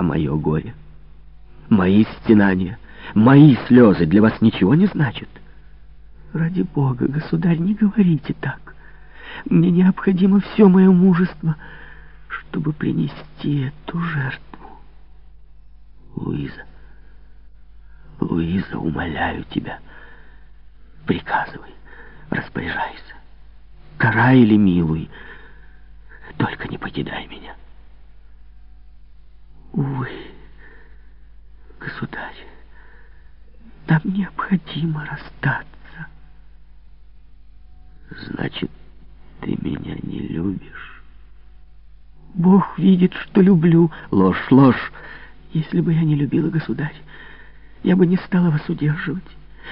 А мое горе, мои стенания, мои слезы для вас ничего не значат? Ради Бога, государь, не говорите так. Мне необходимо все мое мужество, чтобы принести эту жертву. Луиза, Луиза, умоляю тебя, приказывай, распоряжайся. Карай или милуй, только не покидай меня. Увы, государь, нам необходимо расстаться. Значит, ты меня не любишь? Бог видит, что люблю. Ложь, ложь. Если бы я не любила, государь, я бы не стала вас удерживать.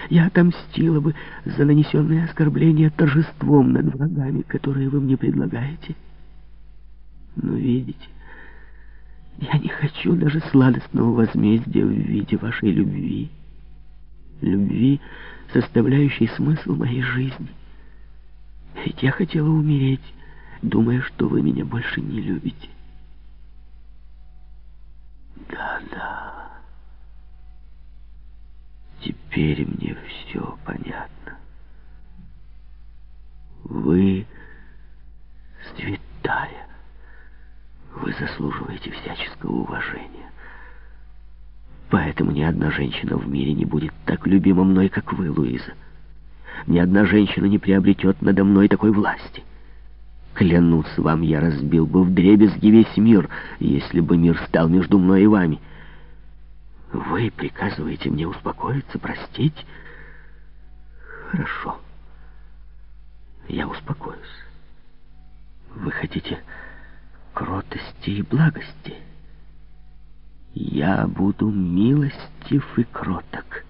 Я отомстила бы за нанесенное оскорбление торжеством над врагами, которые вы мне предлагаете. Но видите, я не хочу даже сладостного возмездия в виде вашей любви. Любви, составляющей смысл моей жизни. Ведь я хотела умереть, думая, что вы меня больше не любите. Да-да. Теперь мне все понятно. Вы всяческого уважения. Поэтому ни одна женщина в мире не будет так любима мной, как вы, Луиза. Ни одна женщина не приобретет надо мной такой власти. Клянусь вам, я разбил бы вдребезги весь мир, если бы мир стал между мной и вами. Вы приказываете мне успокоиться, простить? Хорошо. Я успокоюсь. Вы хотите кротости и благости? Я буду милостив и кроток.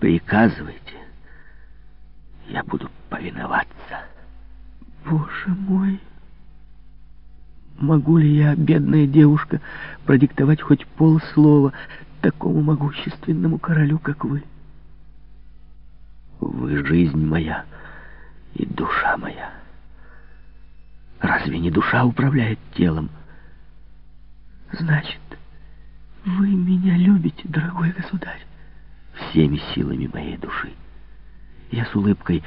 Приказывайте. Я буду повиноваться. Боже мой! Могу ли я, бедная девушка, продиктовать хоть полслова такому могущественному королю, как вы? Вы жизнь моя и душа моя. Разве не душа управляет телом? Значит, вы меня любите, дорогой государь? Всеми силами моей души. Я с улыбкой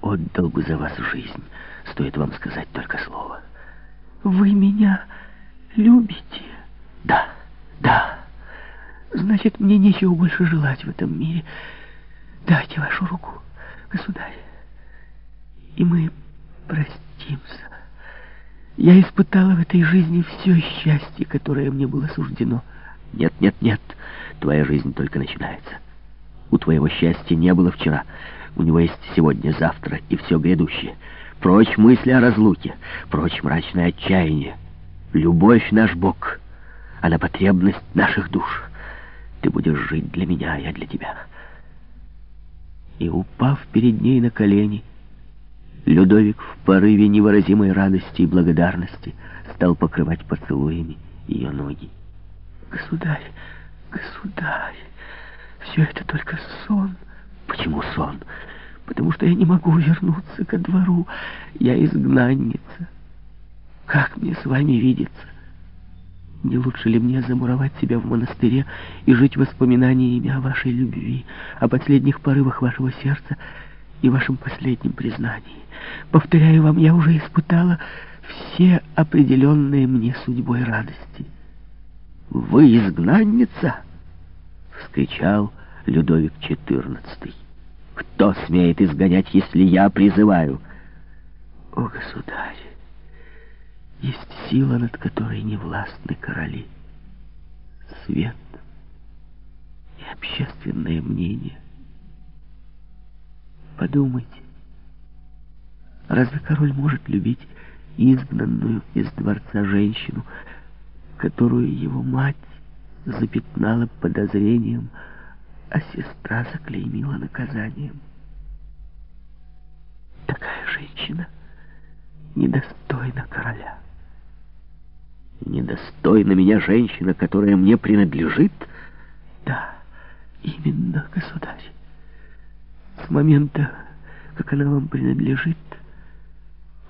отдал бы за вас жизнь, стоит вам сказать только слово. Вы меня любите? Да, да. Значит, мне нечего больше желать в этом мире. Дайте вашу руку, государь, и мы простимся. Я испытала в этой жизни все счастье, которое мне было суждено. Нет, нет, нет, твоя жизнь только начинается. У твоего счастья не было вчера. У него есть сегодня, завтра и все грядущее. Прочь мысли о разлуке, прочь мрачное отчаяние. Любовь наш Бог, она потребность наших душ. Ты будешь жить для меня, а я для тебя. И упав перед ней на колени, Людовик в порыве невыразимой радости и благодарности стал покрывать поцелуями ее ноги. «Государь, государь, все это только сон». «Почему сон?» потому что я не могу вернуться ко двору. Я изгнанница. Как мне с вами видеться? Не лучше ли мне замуровать себя в монастыре и жить воспоминаниями о вашей любви, о последних порывах вашего сердца и вашем последнем признании? Повторяю вам, я уже испытала все определенные мне судьбой радости. «Вы изгнанница?» — вскричал Людовик XIV. Кто смеет изгонять, если я призываю? О, государь, есть сила, над которой не властны короли. Свет и общественное мнение. Подумайте, разве король может любить изгнанную из дворца женщину, которую его мать запятнала подозрением, а сестра заклеймила наказанием. Такая женщина недостойна короля. Недостойна меня женщина, которая мне принадлежит? Да, именно, государь. Момента, как она вам принадлежит,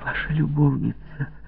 ваша любовница —